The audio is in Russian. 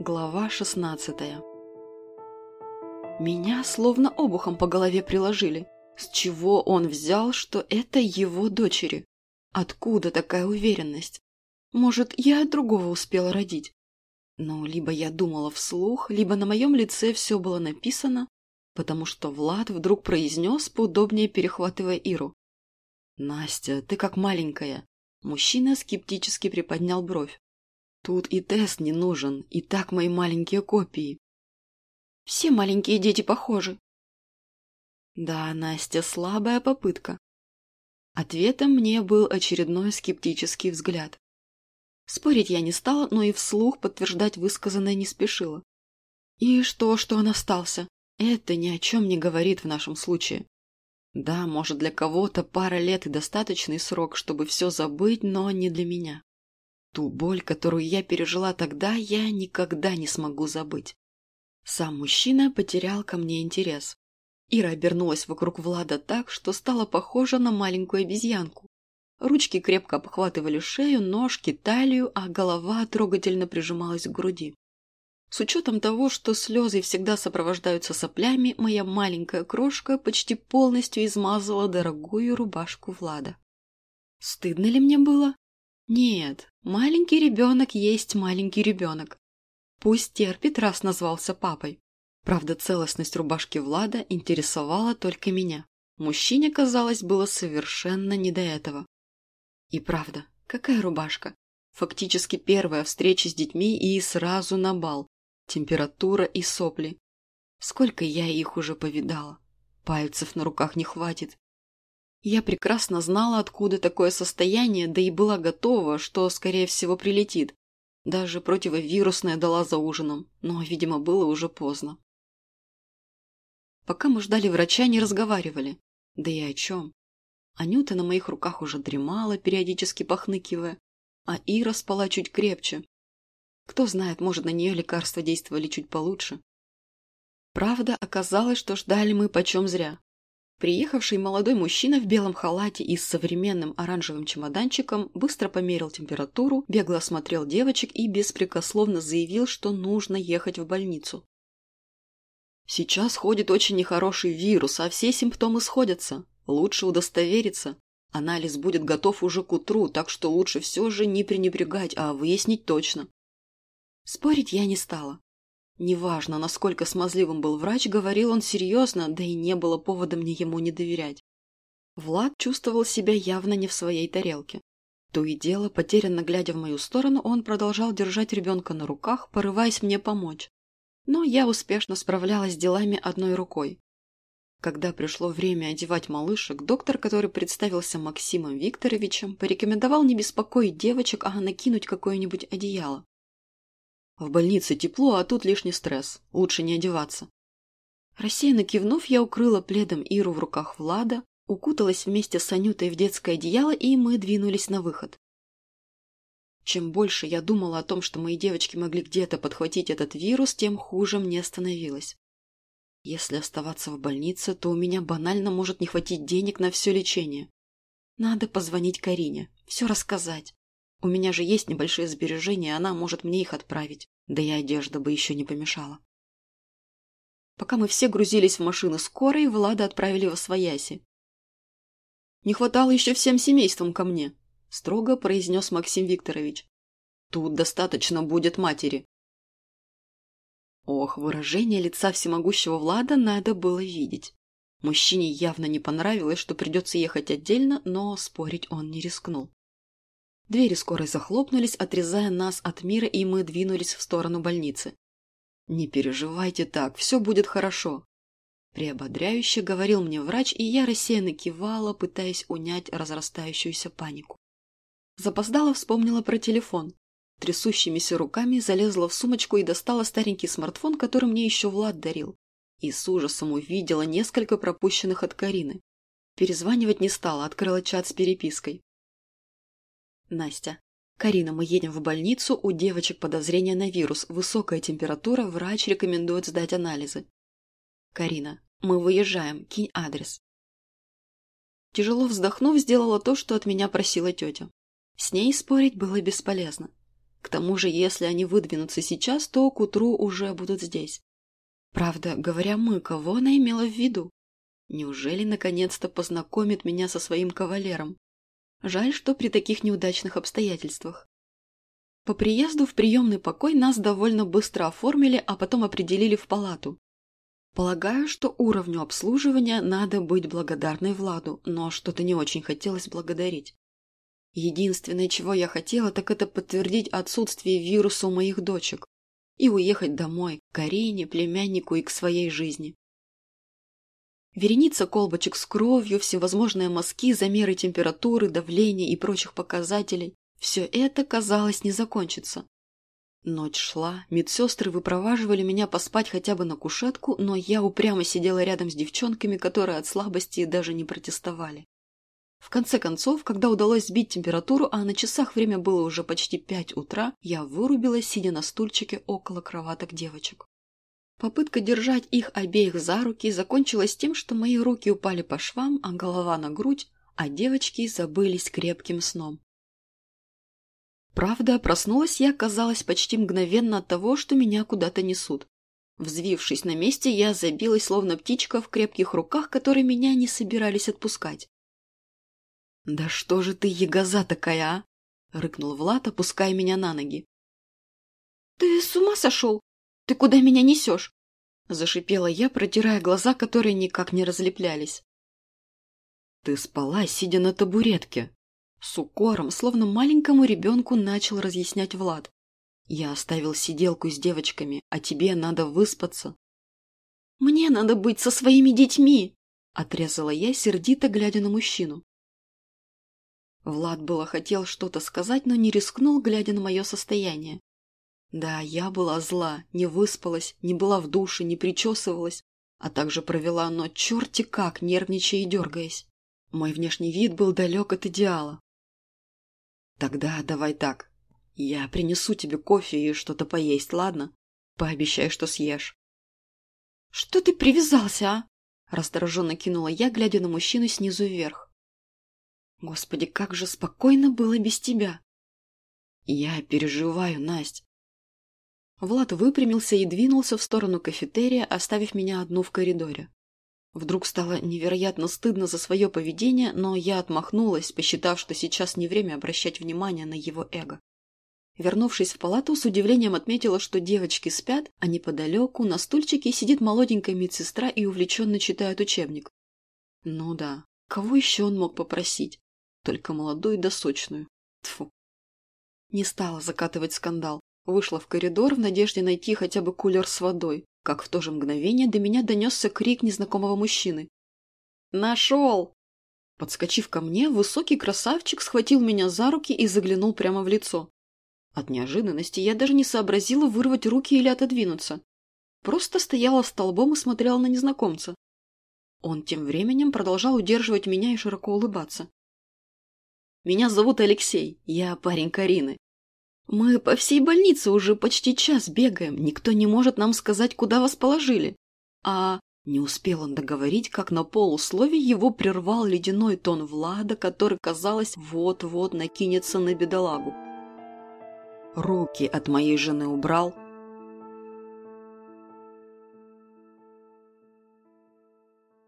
Глава 16 Меня словно обухом по голове приложили. С чего он взял, что это его дочери? Откуда такая уверенность? Может, я другого успела родить? Но либо я думала вслух, либо на моем лице все было написано, потому что Влад вдруг произнес, поудобнее перехватывая Иру. «Настя, ты как маленькая». Мужчина скептически приподнял бровь. Тут и тест не нужен, и так мои маленькие копии. Все маленькие дети похожи. Да, Настя, слабая попытка. Ответом мне был очередной скептический взгляд. Спорить я не стала, но и вслух подтверждать высказанное не спешила. И что, что он остался? Это ни о чем не говорит в нашем случае. Да, может, для кого-то пара лет и достаточный срок, чтобы все забыть, но не для меня. Ту боль, которую я пережила тогда, я никогда не смогу забыть. Сам мужчина потерял ко мне интерес. Ира обернулась вокруг Влада так, что стала похожа на маленькую обезьянку. Ручки крепко обхватывали шею, ножки, талию, а голова трогательно прижималась к груди. С учетом того, что слезы всегда сопровождаются соплями, моя маленькая крошка почти полностью измазала дорогую рубашку Влада. Стыдно ли мне было? Нет, маленький ребенок есть маленький ребенок. Пусть терпит, раз назвался папой. Правда, целостность рубашки Влада интересовала только меня. Мужчине, казалось, было совершенно не до этого. И правда, какая рубашка? Фактически первая встреча с детьми и сразу на бал. Температура и сопли. Сколько я их уже повидала. Пальцев на руках не хватит. Я прекрасно знала, откуда такое состояние, да и была готова, что, скорее всего, прилетит. Даже противовирусное дала за ужином, но, видимо, было уже поздно. Пока мы ждали врача, не разговаривали. Да и о чем? Анюта на моих руках уже дремала, периодически похныкивая, а Ира спала чуть крепче. Кто знает, может, на нее лекарства действовали чуть получше. Правда, оказалось, что ждали мы почем зря. Приехавший молодой мужчина в белом халате и с современным оранжевым чемоданчиком быстро померил температуру, бегло осмотрел девочек и беспрекословно заявил, что нужно ехать в больницу. Сейчас ходит очень нехороший вирус, а все симптомы сходятся. Лучше удостовериться. Анализ будет готов уже к утру, так что лучше все же не пренебрегать, а выяснить точно. Спорить я не стала. Неважно, насколько смазливым был врач, говорил он серьезно, да и не было повода мне ему не доверять. Влад чувствовал себя явно не в своей тарелке. То и дело, потерянно глядя в мою сторону, он продолжал держать ребенка на руках, порываясь мне помочь. Но я успешно справлялась с делами одной рукой. Когда пришло время одевать малышек, доктор, который представился Максимом Викторовичем, порекомендовал не беспокоить девочек, а накинуть какое-нибудь одеяло. В больнице тепло, а тут лишний стресс. Лучше не одеваться. Рассеянно кивнув, я укрыла пледом Иру в руках Влада, укуталась вместе с Анютой в детское одеяло, и мы двинулись на выход. Чем больше я думала о том, что мои девочки могли где-то подхватить этот вирус, тем хуже мне становилось. Если оставаться в больнице, то у меня банально может не хватить денег на все лечение. Надо позвонить Карине, все рассказать. У меня же есть небольшие сбережения, она может мне их отправить. Да и одежда бы еще не помешала. Пока мы все грузились в машины скорой, Влада отправили в Освояси. «Не хватало еще всем семейством ко мне», – строго произнес Максим Викторович. «Тут достаточно будет матери». Ох, выражение лица всемогущего Влада надо было видеть. Мужчине явно не понравилось, что придется ехать отдельно, но спорить он не рискнул. Двери скорой захлопнулись, отрезая нас от мира, и мы двинулись в сторону больницы. «Не переживайте так, все будет хорошо», – приободряюще говорил мне врач, и я рассеянно кивала, пытаясь унять разрастающуюся панику. Запоздала вспомнила про телефон. Трясущимися руками залезла в сумочку и достала старенький смартфон, который мне еще Влад дарил. И с ужасом увидела несколько пропущенных от Карины. Перезванивать не стала, открыла чат с перепиской. Настя. Карина, мы едем в больницу, у девочек подозрение на вирус, высокая температура, врач рекомендует сдать анализы. Карина. Мы выезжаем, кинь адрес. Тяжело вздохнув, сделала то, что от меня просила тетя. С ней спорить было бесполезно. К тому же, если они выдвинутся сейчас, то к утру уже будут здесь. Правда, говоря мы, кого она имела в виду? Неужели наконец-то познакомит меня со своим кавалером? Жаль, что при таких неудачных обстоятельствах. По приезду в приемный покой нас довольно быстро оформили, а потом определили в палату. Полагаю, что уровню обслуживания надо быть благодарной Владу, но что-то не очень хотелось благодарить. Единственное, чего я хотела, так это подтвердить отсутствие вируса у моих дочек и уехать домой, к Карине, племяннику и к своей жизни. Вереница колбочек с кровью, всевозможные мазки, замеры температуры, давления и прочих показателей – все это, казалось, не закончится. Ночь шла, медсестры выпроваживали меня поспать хотя бы на кушетку, но я упрямо сидела рядом с девчонками, которые от слабости даже не протестовали. В конце концов, когда удалось сбить температуру, а на часах время было уже почти пять утра, я вырубилась, сидя на стульчике около кроваток девочек. Попытка держать их обеих за руки закончилась тем, что мои руки упали по швам, а голова на грудь, а девочки забылись крепким сном. Правда, проснулась я, казалось, почти мгновенно от того, что меня куда-то несут. Взвившись на месте, я забилась, словно птичка, в крепких руках, которые меня не собирались отпускать. «Да что же ты, ягоза такая, а?» — рыкнул Влад, опуская меня на ноги. «Ты с ума сошел? Ты куда меня несешь?» — зашипела я, протирая глаза, которые никак не разлеплялись. «Ты спала, сидя на табуретке», с укором, словно маленькому ребенку, начал разъяснять Влад. «Я оставил сиделку с девочками, а тебе надо выспаться». «Мне надо быть со своими детьми!» – отрезала я, сердито глядя на мужчину. Влад было хотел что-то сказать, но не рискнул, глядя на мое состояние. Да, я была зла, не выспалась, не была в душе, не причесывалась, а также провела ночь черти как, нервничая и дергаясь. Мой внешний вид был далек от идеала. Тогда давай так. Я принесу тебе кофе и что-то поесть, ладно? Пообещай, что съешь. Что ты привязался, а? Раздраженно кинула я, глядя на мужчину снизу вверх. Господи, как же спокойно было без тебя. Я переживаю, Насть. Влад выпрямился и двинулся в сторону кафетерия, оставив меня одну в коридоре. Вдруг стало невероятно стыдно за свое поведение, но я отмахнулась, посчитав, что сейчас не время обращать внимание на его эго. Вернувшись в палату, с удивлением отметила, что девочки спят, а неподалеку на стульчике сидит молоденькая медсестра и увлеченно читает учебник. Ну да, кого еще он мог попросить? Только молодую да сочную. Тфу. Не стала закатывать скандал. Вышла в коридор в надежде найти хотя бы кулер с водой как в то же мгновение до меня донесся крик незнакомого мужчины. «Нашел!» Подскочив ко мне, высокий красавчик схватил меня за руки и заглянул прямо в лицо. От неожиданности я даже не сообразила вырвать руки или отодвинуться. Просто стояла столбом и смотрела на незнакомца. Он тем временем продолжал удерживать меня и широко улыбаться. «Меня зовут Алексей, я парень Карины. Мы по всей больнице уже почти час бегаем, никто не может нам сказать, куда вас положили. А не успел он договорить, как на полуслове его прервал ледяной тон Влада, который, казалось, вот-вот накинется на бедолагу. «Руки от моей жены убрал»,